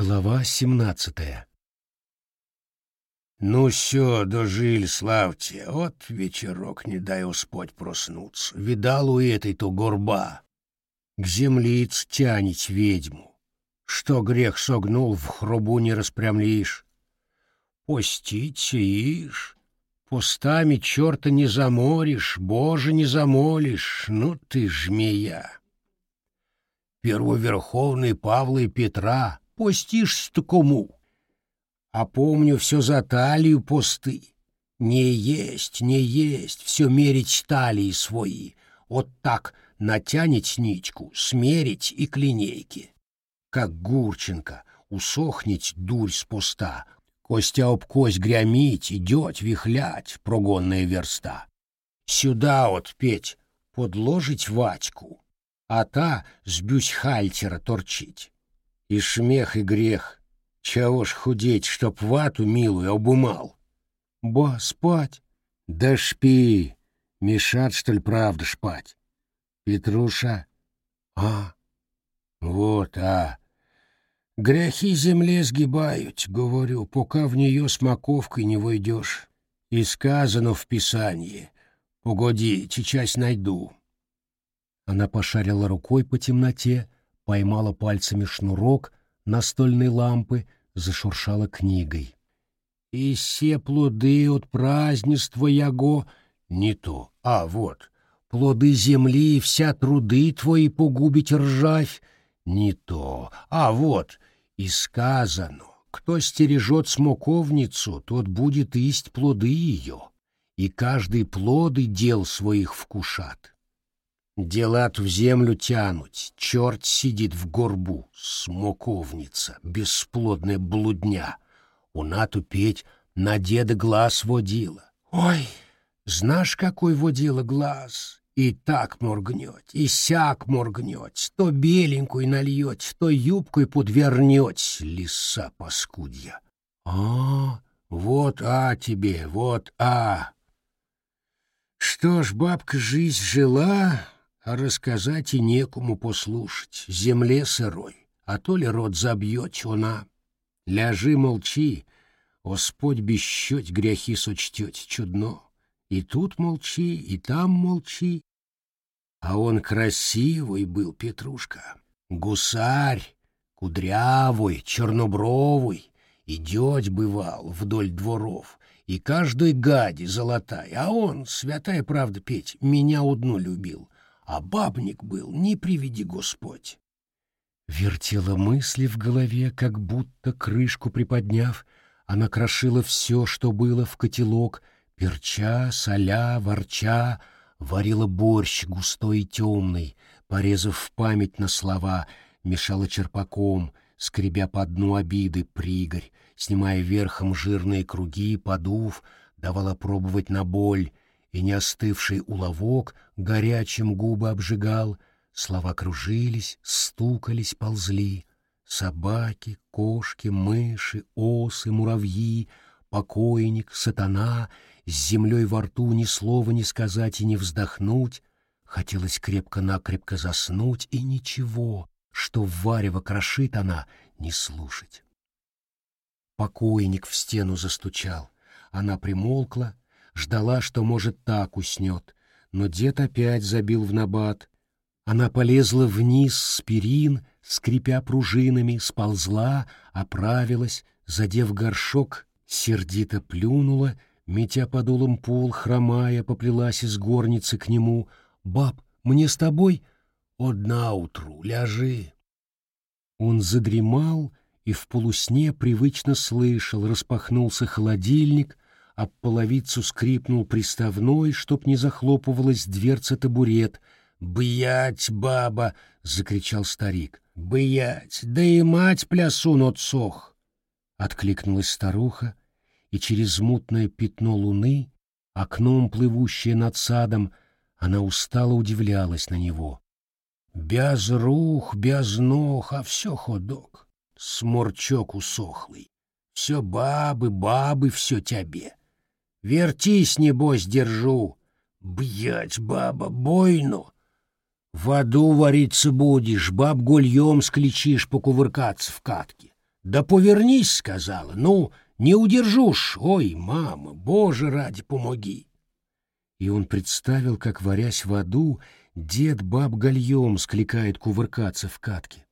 Глава сімнадцатая Ну все, дожили, славьте, от вечерок не дай Господь проснуться. Видал у этой-то горба. К землиц тянет ведьму. Что грех согнул, в хрубу не распрямлишь. Постить ишь, пустами черта не заморишь, Боже не замолишь, ну ты жмея. Первоверховный Павла и Петра, постишься-то? А помню, все за талию посты. Не есть, не есть, все мерить талии свои. Вот так натянет ничку, смерить и клинейки. Как Гурченко, усохнет дурь с поста, Костя об кость грямить, идет вихлять прогонная верста. Сюда вот, Петь, подложить вачку, а та с бюсьхальтера торчить. И шмех, и грех. Чего ж худеть, чтоб вату милую обумал? Ба, спать? Да шпи. Мешать, что ли, правда, спать? Петруша? А? Вот, а. Грехи земле сгибают, говорю, пока в нее с маковкой не войдешь. И сказано в Писании. Погоди, сейчас найду. Она пошарила рукой по темноте, поймала пальцами шнурок настольной лампы, зашуршала книгой. «И все плоды от празднества яго...» «Не то, а вот, плоды земли, вся труды твои погубить ржавь...» «Не то, а вот, и сказано, кто стережет смоковницу, тот будет есть плоды ее, и каждый плоды дел своих вкушат. Делат в землю тянуть, черт сидит в горбу, смоковница, бесплодная блудня. Уна тупеть на деда глаз водила. Ой, знаешь, какой водила глаз? И так моргнет, и сяк моргнет, то беленькую нальет, то юбкой подвернет, лиса паскудья. А, вот а тебе, вот а. Что ж, бабка жизнь жила, а рассказать и некому послушать, земле сырой, а то ли рот забьет она. Ляжи, молчи, Господь без счет грехи сочтет чудно. И тут молчи, и там молчи, а он красивый был, Петрушка. Гусарь, кудрявый, чернобровый. Идет, бывал, вдоль дворов, и каждой гади золотая. А он, святая правда, Петь, меня одну любил. А бабник был, не приведи Господь. Вертела мысли в голове, как будто крышку приподняв, она крошила все, что было в котелок, перча, соля, ворча, варила борщ густой и темный, порезав память на слова, мешала черпаком, скребя по дну обиды пригорь, снимая верхом жирные круги, подув, давала пробовать на боль, и не остывший уловок горячим губы обжигал, слова кружились, стукались, ползли. Собаки, кошки, мыши, осы, муравьи, покойник, сатана — с землей во рту ни слова не сказать и не вздохнуть, хотелось крепко-накрепко заснуть, и ничего, что варево крошит она, не слушать. Покойник в стену застучал. Она примолкла, ждала, что, может, так уснет, но дед опять забил в набат. Она полезла вниз с перин, скрипя пружинами, сползла, оправилась, задев горшок, сердито плюнула Митя подулом пол, хромая, поплелась из горницы к нему. «Баб, мне с тобой?» «Одна утру, ляжи». Он задремал и в полусне привычно слышал, распахнулся холодильник, а половицу скрипнул приставной, чтоб не захлопывалась дверца табурет. «Бьять, баба!» — закричал старик. «Бьять! Да и мать плясун отсох!» Откликнулась старуха, и через мутное пятно луны, окном плывущее над садом, она устало удивлялась на него. Без рух, без ног, а все ходок, сморчок усохлый. Все бабы, бабы, все тебе. Вертись, небось, держу. Бьять, баба, бойну. В аду вариться будешь, баб гульем скличишь покувыркаться в катке. Да повернись, сказала. Ну, не удержусь. Ой, мама, боже ради, помоги. И он представил, как, варясь в аду, дед баб гальем скликает кувыркаться в катке.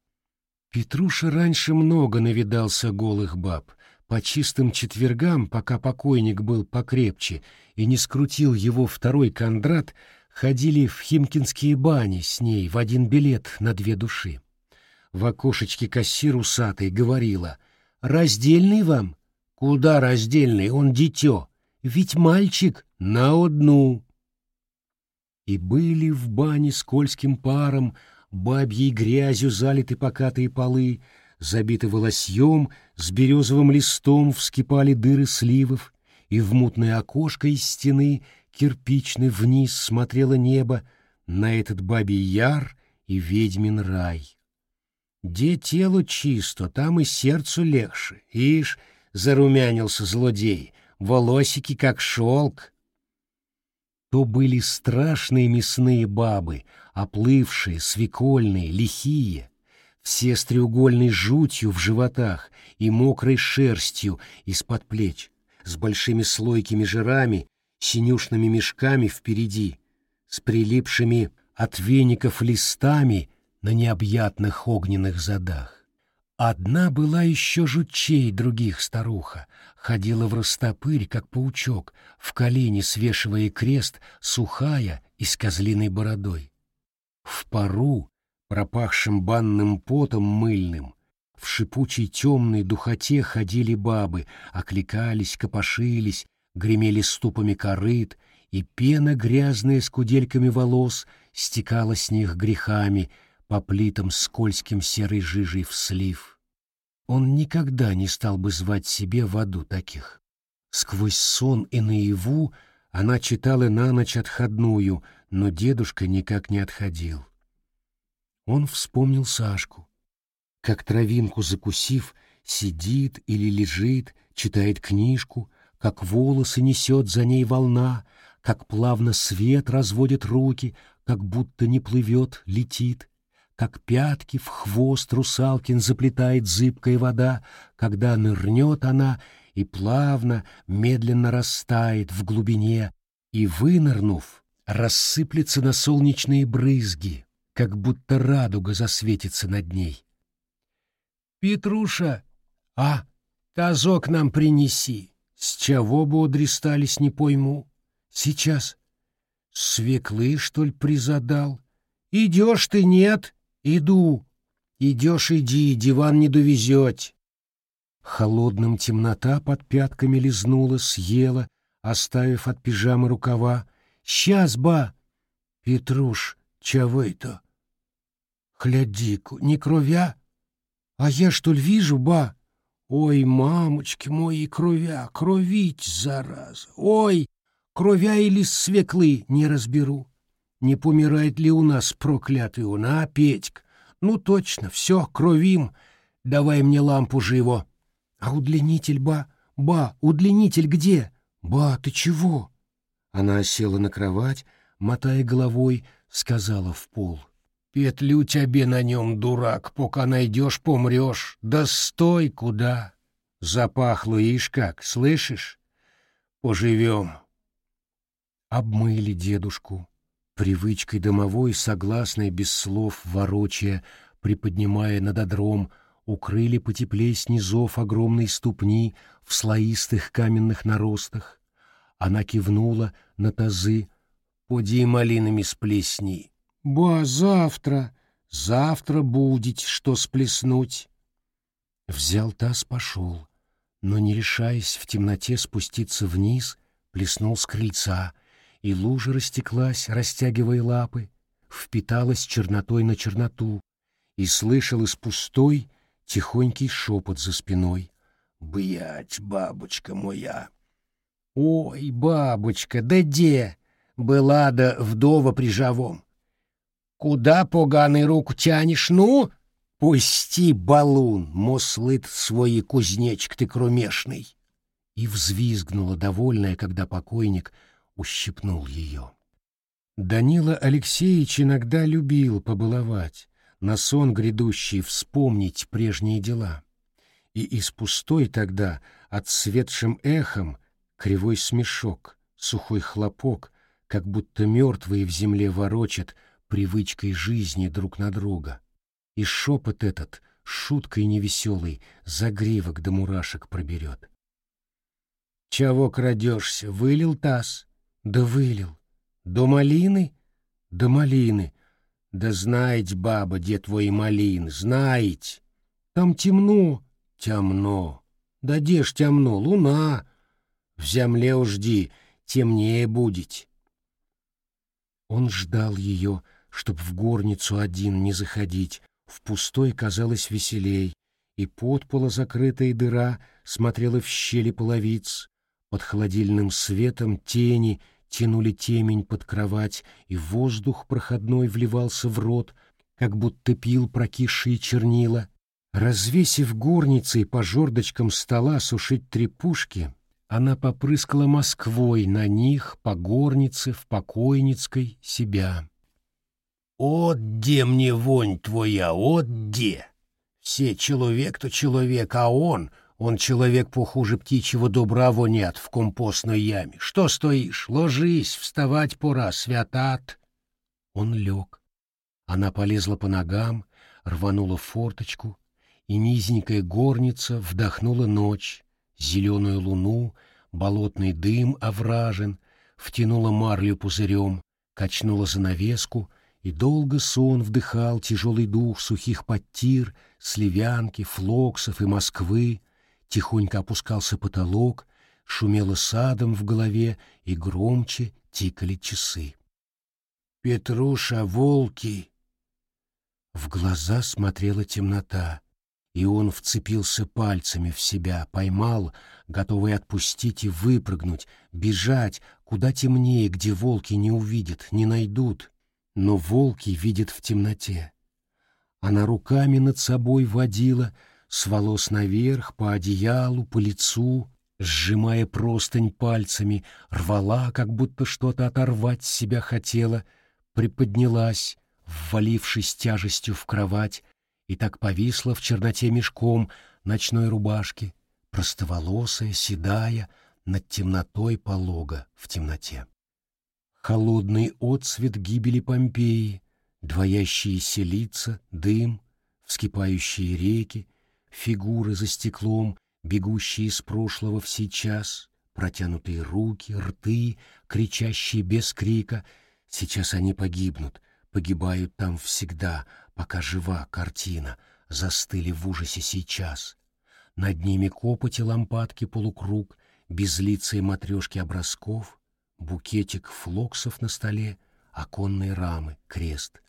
Петруша раньше много навидался голых баб. По чистым четвергам, пока покойник был покрепче и не скрутил его второй Кондрат, ходили в химкинские бани с ней в один билет на две души. В окошечке кассир усатый говорила «Раздельный вам?» «Куда раздельный? Он дитё. Ведь мальчик на одну». И были в бане скользким паром, бабьей грязью залиты покатые полы, забиты волосьем, с березовым листом вскипали дыры сливов, и в мутное окошко из стены кирпичный вниз смотрело небо на этот бабий яр и ведьмин рай. Где тело чисто, там и сердцу легче. Ишь, зарумянился злодей, волосики как шелк. То были страшные мясные бабы, оплывшие, свекольные, лихие, все с треугольной жутью в животах и мокрой шерстью из-под плеч, с большими слойкими жирами, синюшными мешками впереди, с прилипшими от веников листами на необъятных огненных задах. Одна была еще жутчей других старуха, ходила в растопырь, как паучок, в колени свешивая крест, сухая и с козлиной бородой. В пару, пропахшим банным потом мыльным, в шипучей темной духоте ходили бабы, окликались, копошились, гремели ступами корыт, и пена грязная с кудельками волос стекала с них грехами — по плитам скользким серой жижей в слив. Он никогда не стал бы звать себе в аду таких. Сквозь сон и наяву она читала на ночь отходную, но дедушка никак не отходил. Он вспомнил Сашку. Как травинку закусив, сидит или лежит, читает книжку, как волосы несет за ней волна, как плавно свет разводит руки, как будто не плывет, летит как пятки в хвост русалкин заплетает зыбкая вода, когда нырнет она и плавно, медленно растает в глубине, и, вынырнув, рассыплется на солнечные брызги, как будто радуга засветится над ней. «Петруша, а, тазок нам принеси!» С чего бы удрестались, не пойму. Сейчас. Свеклы, что ли, призадал? Идешь ты, нет? Иду. Идешь, иди, диван не довезете. Холодным темнота под пятками лизнула, съела, оставив от пижамы рукава. Сейчас, ба! Петруш, чего это? Хляди-ку, не кровя? А я, что ли, вижу, ба? Ой, мамочки мои, кровя, кровить, зараза! Ой, кровя или свеклы, не разберу. Не помирает ли у нас проклятый он, а, Петька? Ну, точно, все, кровим. Давай мне лампу живо. А удлинитель, ба? Ба, удлинитель где? Ба, ты чего? Она села на кровать, мотая головой, сказала в пол. Петлю тебе на нем, дурак, пока найдешь, помрешь. Да стой куда! Запахло, ишь как, слышишь? Поживем. Обмыли дедушку, привычкой домовой, согласной без слов, ворочая, приподнимая над одром, укрыли потеплее снизов огромной ступни в слоистых каменных наростах. Она кивнула на тазы, поди малинами сплесни. «Ба, завтра, завтра будет, что сплеснуть!» Взял таз, пошел, но, не решаясь в темноте спуститься вниз, плеснул с крыльца — и лужа растеклась, растягивая лапы, впиталась чернотой на черноту, и слышал из пустой тихонький шепот за спиной. «Бьять, бабочка моя!» «Ой, бабочка, да де? Была да вдова при живом. Куда поганый руку тянешь, ну?» «Пусти, балун, мослыт свой кузнечик ты кромешный!» И взвизгнула довольная, когда покойник ущипнул ее. Данила Алексеевич иногда любил побаловать, на сон грядущий вспомнить прежние дела. И из пустой тогда, отсветшим эхом, кривой смешок, сухой хлопок, как будто мертвые в земле ворочат привычкой жизни друг на друга. И шепот этот, шуткой невеселый, загривок до мурашек проберет. «Чего крадешься? Вылил таз?» «Да вылил. До малины?» «До малины. Да знаете, баба, где твои малины, знаете. Там темно, темно. Да где ж темно, луна. В земле ужди, темнее будет». Он ждал ее, чтоб в горницу один не заходить, в пустой казалось веселей, и подпола закрытая дыра смотрела в щели половиц, под холодильным светом тени тянули темень под кровать, и воздух проходной вливался в рот, как будто пил прокисшие чернила. Развесив горницей по жердочкам стола сушить трепушки, она попрыскала Москвой на них, по горнице, в покойницкой, себя. «От где мне вонь твоя, от где? Все человек то человек, а он, он человек похуже птичьего добра вонят в компостной яме. Что стоишь? Ложись, вставать пора, святат!» Он лег. Она полезла по ногам, рванула форточку, и низенькая горница вдохнула ночь, зеленую луну, болотный дым овражен, втянула марлю пузырем, качнула занавеску, и долго сон вдыхал тяжелый дух сухих подтир, сливянки, флоксов и Москвы, тихонько опускался потолок, шумело садом в голове и громче тикали часы. «Петруша, волки!» В глаза смотрела темнота, и он вцепился пальцами в себя, поймал, готовый отпустить и выпрыгнуть, бежать, куда темнее, где волки не увидят, не найдут. Но волки видят в темноте. Она руками над собой водила, с волос наверх, по одеялу, по лицу, сжимая простынь пальцами, рвала, как будто что-то оторвать с себя хотела, приподнялась, ввалившись тяжестью в кровать, и так повисла в черноте мешком ночной рубашки, простоволосая, седая, над темнотой полога в темноте. Холодный отсвет гибели Помпеи, двоящиеся лица, дым, вскипающие реки, фигуры за стеклом, бегущие из прошлого в сейчас, протянутые руки, рты, кричащие без крика. Сейчас они погибнут, погибают там всегда, пока жива картина, застыли в ужасе сейчас. Над ними копоти лампадки полукруг, безлицые матрешки образков, букетик флоксов на столе, оконные рамы, крест.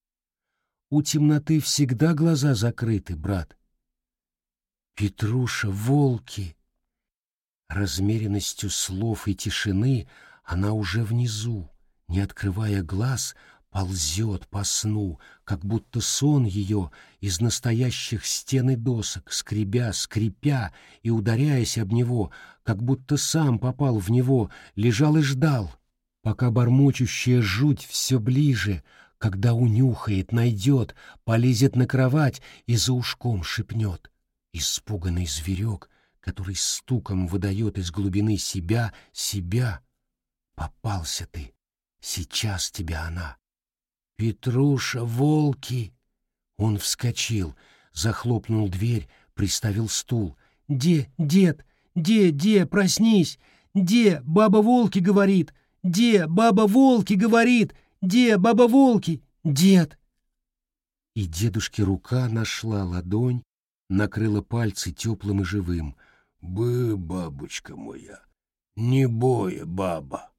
У темноты всегда глаза закрыты, брат. Петруша, волки! Размеренностью слов и тишины она уже внизу, не открывая глаз, ползет по сну, как будто сон ее из настоящих стен и досок, скребя, скрипя и ударяясь об него, как будто сам попал в него, лежал и ждал, пока бормочущая жуть все ближе, когда унюхает, найдет, полезет на кровать и за ушком шепнет. Испуганный зверек, который стуком выдает из глубины себя, себя. Попался ты, сейчас тебя она. «Петруша, волки!» Он вскочил, захлопнул дверь, приставил стул. «Де, дед, де, де, проснись! Де, баба-волки говорит! Де, баба-волки говорит! Де, баба-волки! Дед!» И дедушке рука нашла ладонь, накрыла пальцы теплым и живым. «Бы, бабочка моя, не боя, баба!»